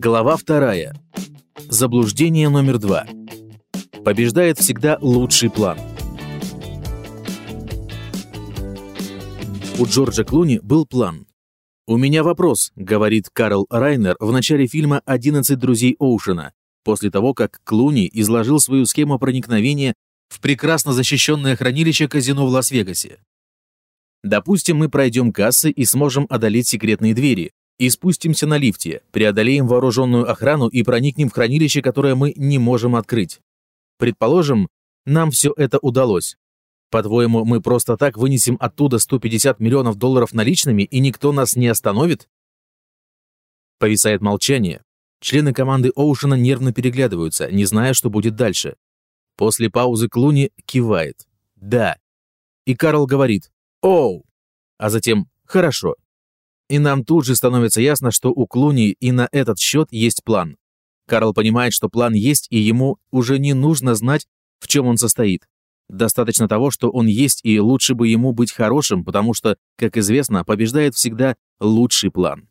Глава вторая. Заблуждение номер два. Побеждает всегда лучший план. У Джорджа Клуни был план. «У меня вопрос», — говорит Карл Райнер в начале фильма «11 друзей Оушена», после того, как Клуни изложил свою схему проникновения в прекрасно защищенное хранилище казино в Лас-Вегасе. Допустим, мы пройдем кассы и сможем одолеть секретные двери, и спустимся на лифте, преодолеем вооруженную охрану и проникнем в хранилище, которое мы не можем открыть. Предположим, нам все это удалось. По-твоему, мы просто так вынесем оттуда 150 миллионов долларов наличными, и никто нас не остановит? Повисает молчание. Члены команды Оушена нервно переглядываются, не зная, что будет дальше. После паузы Клуни кивает. «Да». И Карл говорит «Оу», а затем «Хорошо». И нам тут же становится ясно, что у Клуни и на этот счет есть план. Карл понимает, что план есть, и ему уже не нужно знать, в чем он состоит. Достаточно того, что он есть, и лучше бы ему быть хорошим, потому что, как известно, побеждает всегда лучший план.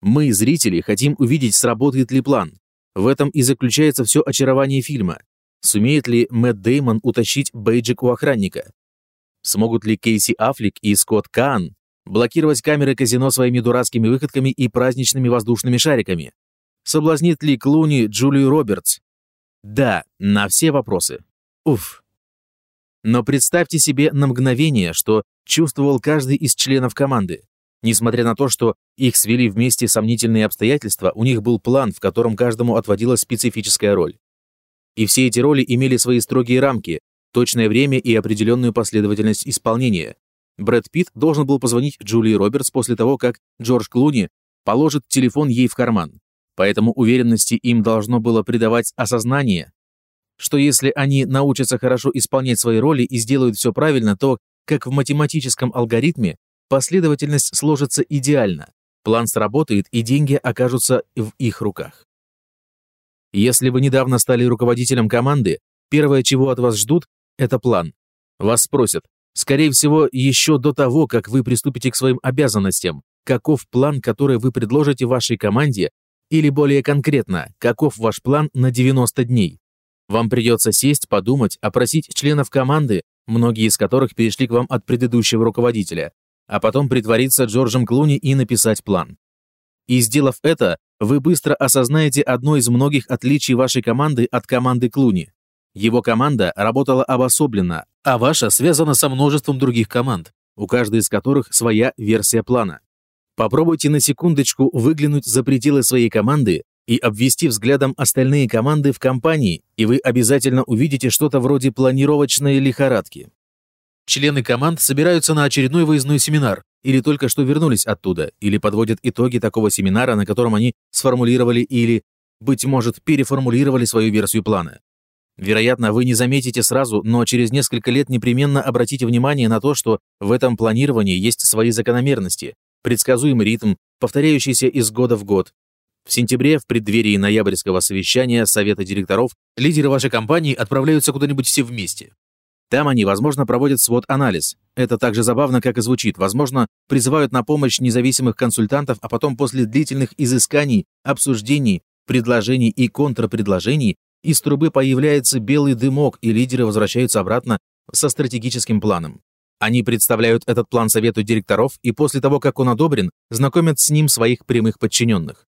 Мы, зрители, хотим увидеть, сработает ли план. В этом и заключается все очарование фильма. Сумеет ли Мэтт Деймон утащить бейджик у охранника? Смогут ли Кейси Аффлек и Скотт Каан блокировать камеры казино своими дурацкими выходками и праздничными воздушными шариками? Соблазнит ли Клуни Джулию Робертс? Да, на все вопросы. Уф. Но представьте себе на мгновение, что чувствовал каждый из членов команды. Несмотря на то, что их свели вместе сомнительные обстоятельства, у них был план, в котором каждому отводилась специфическая роль. И все эти роли имели свои строгие рамки, точное время и определенную последовательность исполнения. Брэд Питт должен был позвонить Джулии Робертс после того, как Джордж Клуни положит телефон ей в карман. Поэтому уверенности им должно было придавать осознание, что если они научатся хорошо исполнять свои роли и сделают все правильно, то, как в математическом алгоритме, последовательность сложится идеально, план сработает и деньги окажутся в их руках. Если вы недавно стали руководителем команды, первое, чего от вас ждут, это план. Вас спросят, скорее всего, еще до того, как вы приступите к своим обязанностям, каков план, который вы предложите вашей команде, или более конкретно, каков ваш план на 90 дней. Вам придется сесть, подумать, опросить членов команды, многие из которых перешли к вам от предыдущего руководителя, а потом притвориться Джорджем Клуни и написать план. И сделав это, вы быстро осознаете одно из многих отличий вашей команды от команды Клуни. Его команда работала обособленно, а ваша связана со множеством других команд, у каждой из которых своя версия плана. Попробуйте на секундочку выглянуть за пределы своей команды и обвести взглядом остальные команды в компании, и вы обязательно увидите что-то вроде планировочной лихорадки. Члены команд собираются на очередной выездной семинар, или только что вернулись оттуда, или подводят итоги такого семинара, на котором они сформулировали или, быть может, переформулировали свою версию плана. Вероятно, вы не заметите сразу, но через несколько лет непременно обратите внимание на то, что в этом планировании есть свои закономерности, предсказуемый ритм, повторяющийся из года в год. В сентябре, в преддверии ноябрьского совещания Совета директоров, лидеры вашей компании отправляются куда-нибудь все вместе. Там они, возможно, проводят свод-анализ. Это так же забавно, как и звучит. Возможно, призывают на помощь независимых консультантов, а потом после длительных изысканий, обсуждений, предложений и контрпредложений из трубы появляется белый дымок, и лидеры возвращаются обратно со стратегическим планом. Они представляют этот план совету директоров и после того, как он одобрен, знакомят с ним своих прямых подчиненных.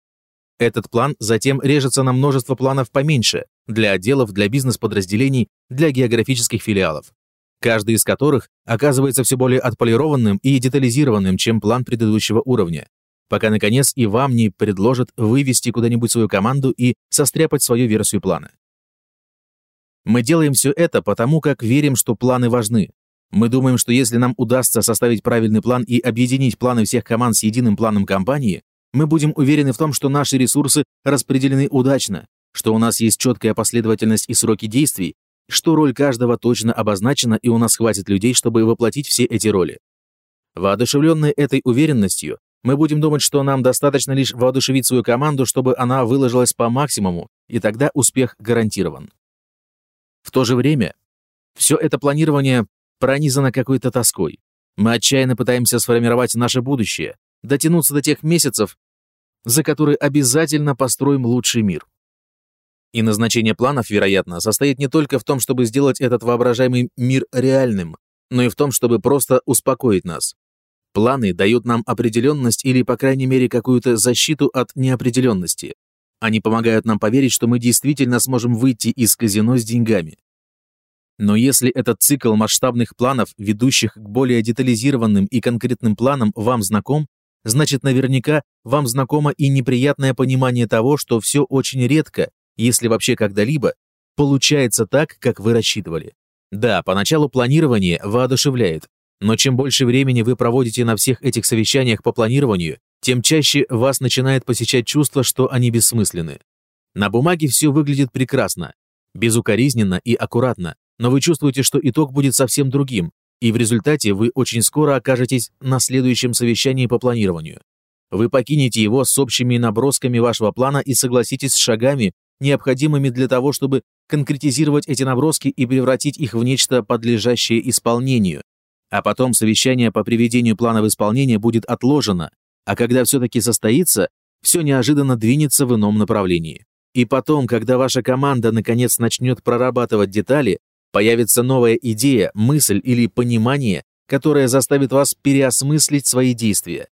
Этот план затем режется на множество планов поменьше для отделов, для бизнес-подразделений, для географических филиалов, каждый из которых оказывается все более отполированным и детализированным, чем план предыдущего уровня, пока, наконец, и вам не предложат вывести куда-нибудь свою команду и состряпать свою версию плана. Мы делаем все это потому, как верим, что планы важны, мы думаем, что если нам удастся составить правильный план и объединить планы всех команд с единым планом компании, мы будем уверены в том, что наши ресурсы распределены удачно, что у нас есть четкая последовательность и сроки действий, что роль каждого точно обозначена и у нас хватит людей, чтобы воплотить все эти роли. Воодушевленные этой уверенностью, мы будем думать, что нам достаточно лишь воодушевить свою команду, чтобы она выложилась по максимуму, и тогда успех гарантирован. В то же время, все это планирование пронизана какой-то тоской. Мы отчаянно пытаемся сформировать наше будущее, дотянуться до тех месяцев, за который обязательно построим лучший мир. И назначение планов, вероятно, состоит не только в том, чтобы сделать этот воображаемый мир реальным, но и в том, чтобы просто успокоить нас. Планы дают нам определенность или, по крайней мере, какую-то защиту от неопределенности. Они помогают нам поверить, что мы действительно сможем выйти из казино с деньгами. Но если этот цикл масштабных планов, ведущих к более детализированным и конкретным планам, вам знаком, значит наверняка вам знакомо и неприятное понимание того, что все очень редко, если вообще когда-либо, получается так, как вы рассчитывали. Да, поначалу планирование воодушевляет, но чем больше времени вы проводите на всех этих совещаниях по планированию, тем чаще вас начинает посещать чувство, что они бессмысленны. На бумаге все выглядит прекрасно, безукоризненно и аккуратно, но вы чувствуете, что итог будет совсем другим, и в результате вы очень скоро окажетесь на следующем совещании по планированию. Вы покинете его с общими набросками вашего плана и согласитесь с шагами, необходимыми для того, чтобы конкретизировать эти наброски и превратить их в нечто подлежащее исполнению. А потом совещание по приведению плана в исполнение будет отложено, а когда все-таки состоится, все неожиданно двинется в ином направлении. И потом, когда ваша команда наконец начнет прорабатывать детали, появится новая идея, мысль или понимание, которое заставит вас переосмыслить свои действия.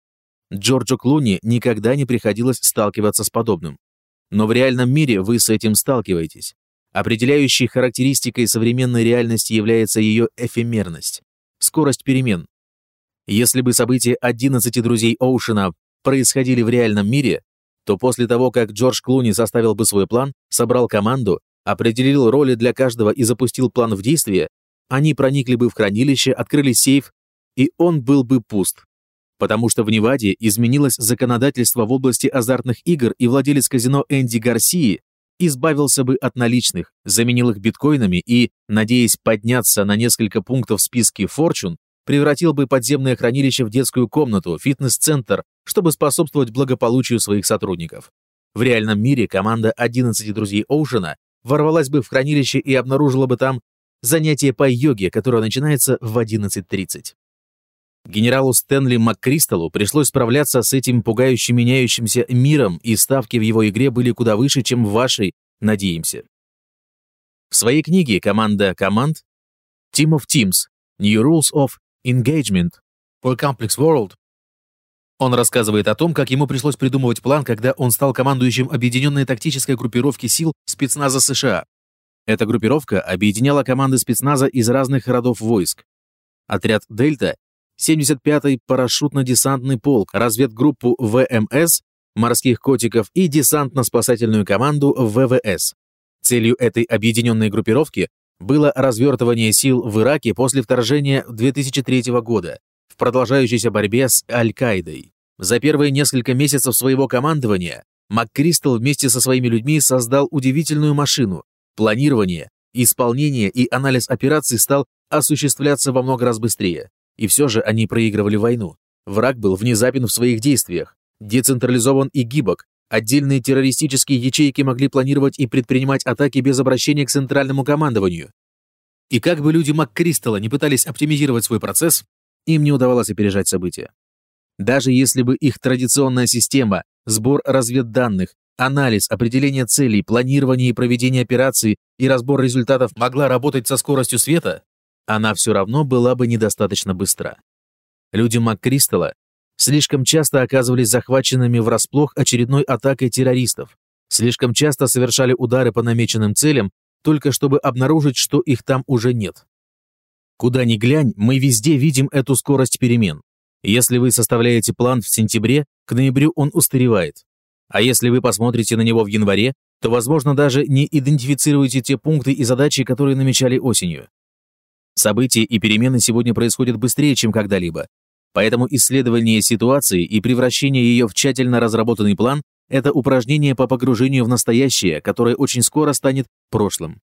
Джорджу Клуни никогда не приходилось сталкиваться с подобным. Но в реальном мире вы с этим сталкиваетесь. Определяющей характеристикой современной реальности является ее эфемерность, скорость перемен. Если бы события 11 друзей Оушена происходили в реальном мире, то после того, как Джордж Клуни составил бы свой план, собрал команду, определил роли для каждого и запустил план в действие, они проникли бы в хранилище, открыли сейф, и он был бы пуст потому что в Неваде изменилось законодательство в области азартных игр, и владелец казино Энди Гарсии избавился бы от наличных, заменил их биткоинами и, надеясь подняться на несколько пунктов в списке Fortune, превратил бы подземное хранилище в детскую комнату, фитнес-центр, чтобы способствовать благополучию своих сотрудников. В реальном мире команда 11 друзей Оушена ворвалась бы в хранилище и обнаружила бы там занятие по йоге, которое начинается в 11.30. Генералу Стэнли МакКристаллу пришлось справляться с этим пугающе меняющимся миром, и ставки в его игре были куда выше, чем в вашей, надеемся. В своей книге «Команда команд» Team of Teams New Rules of Engagement for Complex World он рассказывает о том, как ему пришлось придумывать план, когда он стал командующим Объединенной тактической группировки сил спецназа США. Эта группировка объединяла команды спецназа из разных родов войск. Отряд «Дельта» 75-й парашютно-десантный полк, разведгруппу ВМС, морских котиков и десантно-спасательную команду ВВС. Целью этой объединенной группировки было развертывание сил в Ираке после вторжения 2003 года в продолжающейся борьбе с Аль-Каидой. За первые несколько месяцев своего командования МакКристал вместе со своими людьми создал удивительную машину. Планирование, исполнение и анализ операций стал осуществляться во много раз быстрее. И все же они проигрывали войну. Враг был внезапен в своих действиях, децентрализован и гибок. Отдельные террористические ячейки могли планировать и предпринимать атаки без обращения к центральному командованию. И как бы люди МакКристалла не пытались оптимизировать свой процесс, им не удавалось опережать события. Даже если бы их традиционная система, сбор разведданных, анализ, определение целей, планирование и проведение операций и разбор результатов могла работать со скоростью света, она все равно была бы недостаточно быстра. Люди МакКристалла слишком часто оказывались захваченными врасплох очередной атакой террористов, слишком часто совершали удары по намеченным целям, только чтобы обнаружить, что их там уже нет. Куда ни глянь, мы везде видим эту скорость перемен. Если вы составляете план в сентябре, к ноябрю он устаревает. А если вы посмотрите на него в январе, то, возможно, даже не идентифицируете те пункты и задачи, которые намечали осенью. События и перемены сегодня происходят быстрее, чем когда-либо. Поэтому исследование ситуации и превращение ее в тщательно разработанный план – это упражнение по погружению в настоящее, которое очень скоро станет прошлым.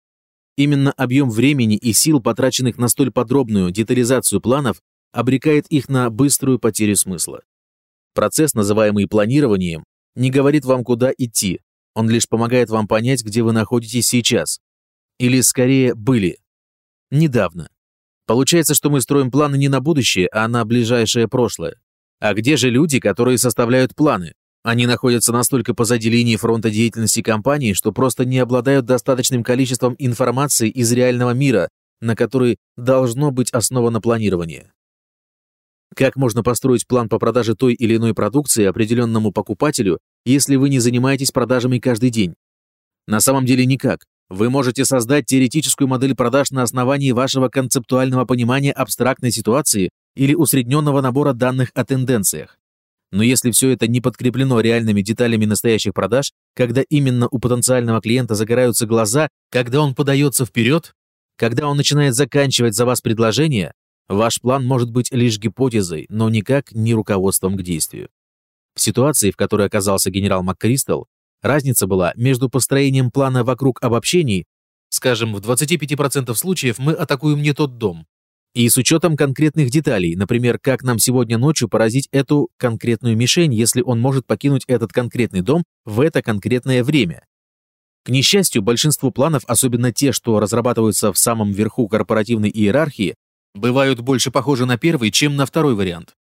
Именно объем времени и сил, потраченных на столь подробную детализацию планов, обрекает их на быструю потерю смысла. Процесс, называемый планированием, не говорит вам, куда идти, он лишь помогает вам понять, где вы находитесь сейчас. Или, скорее, были. Недавно. Получается, что мы строим планы не на будущее, а на ближайшее прошлое. А где же люди, которые составляют планы? Они находятся настолько позади линии фронта деятельности компании, что просто не обладают достаточным количеством информации из реального мира, на который должно быть основано планирование. Как можно построить план по продаже той или иной продукции определенному покупателю, если вы не занимаетесь продажами каждый день? На самом деле никак. Вы можете создать теоретическую модель продаж на основании вашего концептуального понимания абстрактной ситуации или усредненного набора данных о тенденциях. Но если все это не подкреплено реальными деталями настоящих продаж, когда именно у потенциального клиента загораются глаза, когда он подается вперед, когда он начинает заканчивать за вас предложение, ваш план может быть лишь гипотезой, но никак не руководством к действию. В ситуации, в которой оказался генерал МакКристал, разница была между построением плана вокруг обобщений, скажем, в 25% случаев мы атакуем не тот дом, и с учетом конкретных деталей, например, как нам сегодня ночью поразить эту конкретную мишень, если он может покинуть этот конкретный дом в это конкретное время. К несчастью, большинство планов, особенно те, что разрабатываются в самом верху корпоративной иерархии, бывают больше похожи на первый, чем на второй вариант.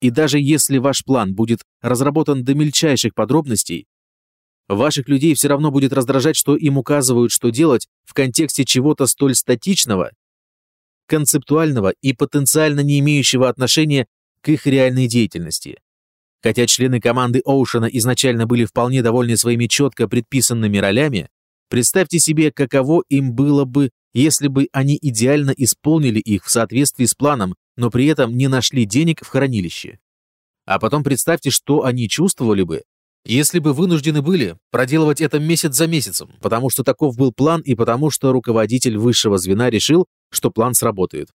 И даже если ваш план будет разработан до мельчайших подробностей, ваших людей все равно будет раздражать, что им указывают, что делать в контексте чего-то столь статичного, концептуального и потенциально не имеющего отношения к их реальной деятельности. Хотя члены команды Оушена изначально были вполне довольны своими четко предписанными ролями, представьте себе, каково им было бы, если бы они идеально исполнили их в соответствии с планом, но при этом не нашли денег в хранилище. А потом представьте, что они чувствовали бы, если бы вынуждены были проделывать это месяц за месяцем, потому что таков был план и потому что руководитель высшего звена решил, что план сработает.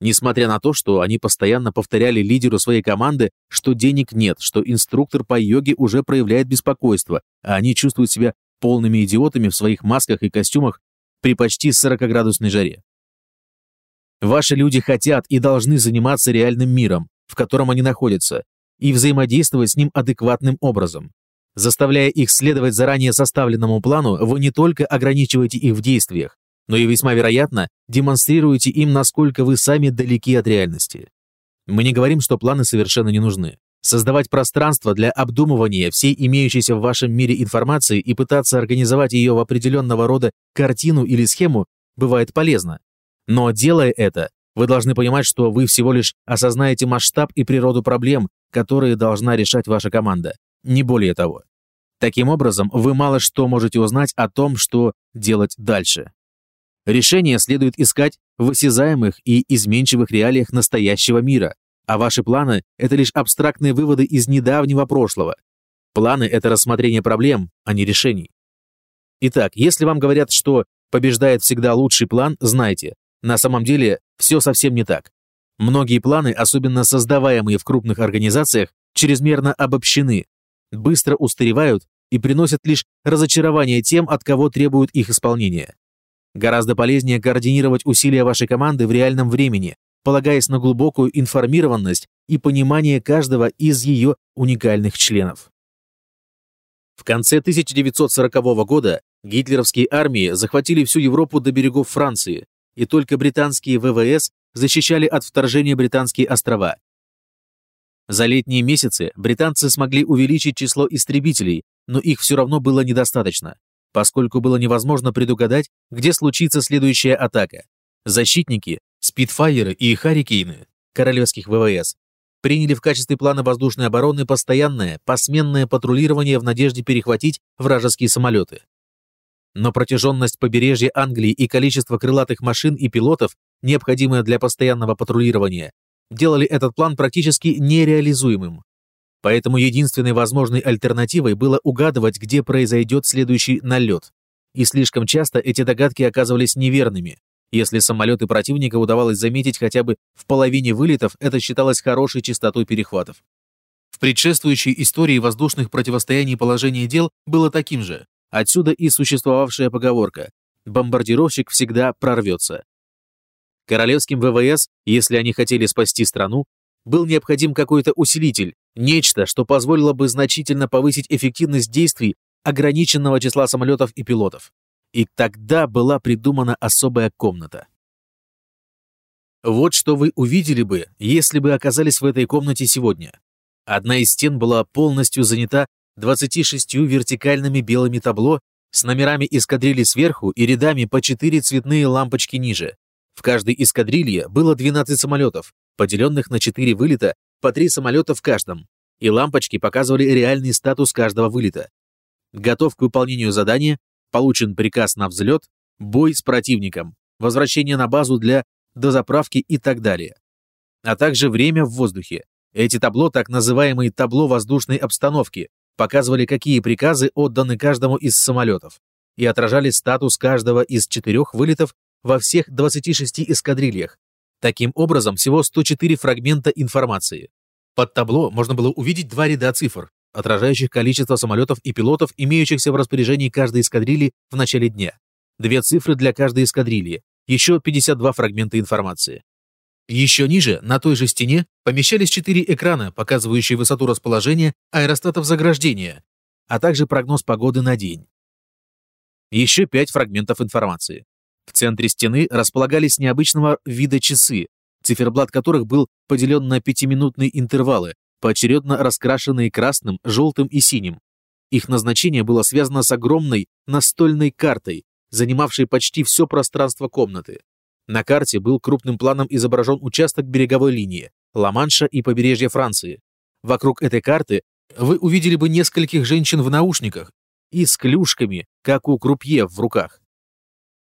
Несмотря на то, что они постоянно повторяли лидеру своей команды, что денег нет, что инструктор по йоге уже проявляет беспокойство, а они чувствуют себя полными идиотами в своих масках и костюмах при почти 40-градусной жаре. Ваши люди хотят и должны заниматься реальным миром, в котором они находятся, и взаимодействовать с ним адекватным образом. Заставляя их следовать заранее составленному плану, вы не только ограничиваете их в действиях, но и весьма вероятно демонстрируете им, насколько вы сами далеки от реальности. Мы не говорим, что планы совершенно не нужны. Создавать пространство для обдумывания всей имеющейся в вашем мире информации и пытаться организовать ее в определенного рода картину или схему бывает полезно. Но делая это, вы должны понимать, что вы всего лишь осознаете масштаб и природу проблем, которые должна решать ваша команда. Не более того. Таким образом, вы мало что можете узнать о том, что делать дальше. Решение следует искать в осязаемых и изменчивых реалиях настоящего мира, а ваши планы – это лишь абстрактные выводы из недавнего прошлого. Планы – это рассмотрение проблем, а не решений. Итак, если вам говорят, что побеждает всегда лучший план, знайте, на самом деле все совсем не так. Многие планы, особенно создаваемые в крупных организациях, чрезмерно обобщены, быстро устаревают и приносят лишь разочарование тем, от кого требуют их исполнения. Гораздо полезнее координировать усилия вашей команды в реальном времени, полагаясь на глубокую информированность и понимание каждого из ее уникальных членов. В конце 1940 года гитлеровские армии захватили всю Европу до берегов Франции, и только британские ВВС защищали от вторжения британские острова. За летние месяцы британцы смогли увеличить число истребителей, но их все равно было недостаточно поскольку было невозможно предугадать, где случится следующая атака. Защитники, спидфайеры и харрикейны королевских ВВС приняли в качестве плана воздушной обороны постоянное, посменное патрулирование в надежде перехватить вражеские самолеты. Но протяженность побережья Англии и количество крылатых машин и пилотов, необходимое для постоянного патрулирования, делали этот план практически нереализуемым. Поэтому единственной возможной альтернативой было угадывать, где произойдет следующий налет. И слишком часто эти догадки оказывались неверными. Если самолеты противника удавалось заметить хотя бы в половине вылетов, это считалось хорошей частотой перехватов. В предшествующей истории воздушных противостояний положение дел было таким же. Отсюда и существовавшая поговорка «бомбардировщик всегда прорвется». Королевским ВВС, если они хотели спасти страну, был необходим какой-то усилитель, нечто, что позволило бы значительно повысить эффективность действий ограниченного числа самолетов и пилотов. И тогда была придумана особая комната. Вот что вы увидели бы, если бы оказались в этой комнате сегодня. Одна из стен была полностью занята 26 вертикальными белыми табло с номерами эскадрильи сверху и рядами по 4 цветные лампочки ниже. В каждой эскадрилье было 12 самолетов, поделенных на 4 вылета, по 3 самолета в каждом, и лампочки показывали реальный статус каждого вылета. Готов к выполнению задания, получен приказ на взлет, бой с противником, возвращение на базу для дозаправки и так далее. А также время в воздухе. Эти табло, так называемые табло воздушной обстановки, показывали, какие приказы отданы каждому из самолетов и отражали статус каждого из четырех вылетов во всех 26 эскадрильях. Таким образом, всего 104 фрагмента информации. Под табло можно было увидеть два ряда цифр, отражающих количество самолетов и пилотов, имеющихся в распоряжении каждой эскадрильи в начале дня. Две цифры для каждой эскадрильи, еще 52 фрагмента информации. Еще ниже, на той же стене, помещались четыре экрана, показывающие высоту расположения аэростатов заграждения, а также прогноз погоды на день. Еще пять фрагментов информации. В центре стены располагались необычного вида часы, циферблат которых был поделен на пятиминутные интервалы, поочередно раскрашенные красным, желтым и синим. Их назначение было связано с огромной настольной картой, занимавшей почти все пространство комнаты. На карте был крупным планом изображен участок береговой линии, Ла-Манша и побережье Франции. Вокруг этой карты вы увидели бы нескольких женщин в наушниках и с клюшками, как у крупье в руках.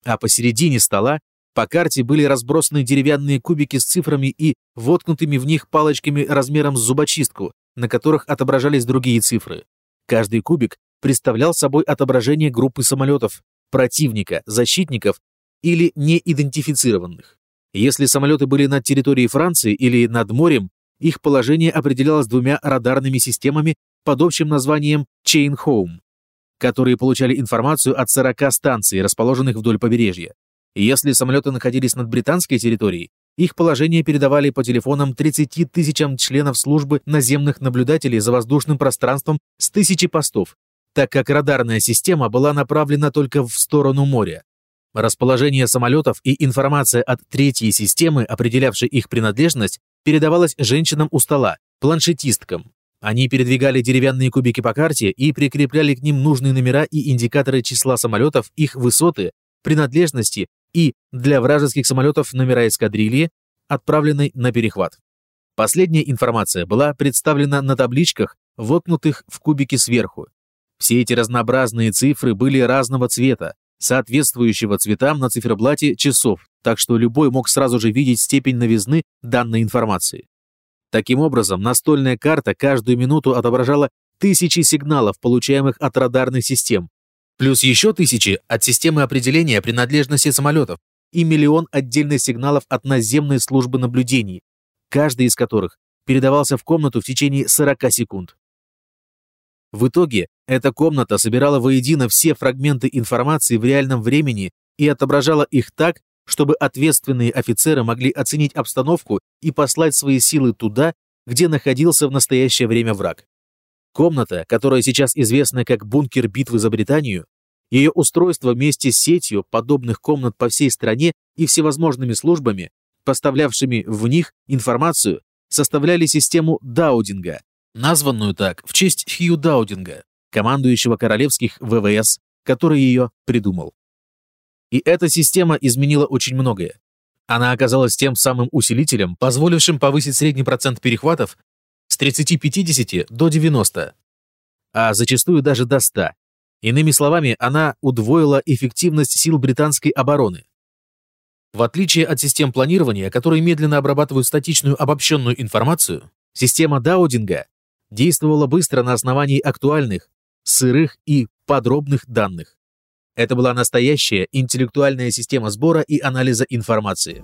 А посередине стола по карте были разбросаны деревянные кубики с цифрами и воткнутыми в них палочками размером с зубочистку, на которых отображались другие цифры. Каждый кубик представлял собой отображение группы самолетов, противника, защитников или неидентифицированных. Если самолеты были над территорией Франции или над морем, их положение определялось двумя радарными системами под общим названием Chain Home, которые получали информацию от 40 станций, расположенных вдоль побережья. Если самолеты находились над британской территорией, их положение передавали по телефонам 30 тысячам членов службы наземных наблюдателей за воздушным пространством с тысячи постов, так как радарная система была направлена только в сторону моря. Расположение самолетов и информация от третьей системы, определявшей их принадлежность, передавалась женщинам у стола, планшетисткам. Они передвигали деревянные кубики по карте и прикрепляли к ним нужные номера и индикаторы числа самолетов, их высоты, принадлежности и, для вражеских самолетов, номера эскадрильи, отправленной на перехват. Последняя информация была представлена на табличках, воткнутых в кубики сверху. Все эти разнообразные цифры были разного цвета, соответствующего цветам на циферблате часов, так что любой мог сразу же видеть степень новизны данной информации. Таким образом, настольная карта каждую минуту отображала тысячи сигналов, получаемых от радарных систем, плюс еще тысячи от системы определения принадлежности самолетов и миллион отдельных сигналов от наземной службы наблюдений, каждый из которых передавался в комнату в течение 40 секунд. В итоге эта комната собирала воедино все фрагменты информации в реальном времени и отображала их так, чтобы ответственные офицеры могли оценить обстановку и послать свои силы туда, где находился в настоящее время враг. Комната, которая сейчас известна как бункер битвы за Британию, ее устройство вместе с сетью подобных комнат по всей стране и всевозможными службами, поставлявшими в них информацию, составляли систему Даудинга, названную так в честь Хью Даудинга, командующего королевских ВВС, который ее придумал. И эта система изменила очень многое. Она оказалась тем самым усилителем, позволившим повысить средний процент перехватов с 30-50 до 90, а зачастую даже до 100. Иными словами, она удвоила эффективность сил британской обороны. В отличие от систем планирования, которые медленно обрабатывают статичную обобщенную информацию, система Даудинга действовала быстро на основании актуальных, сырых и подробных данных. Это была настоящая интеллектуальная система сбора и анализа информации.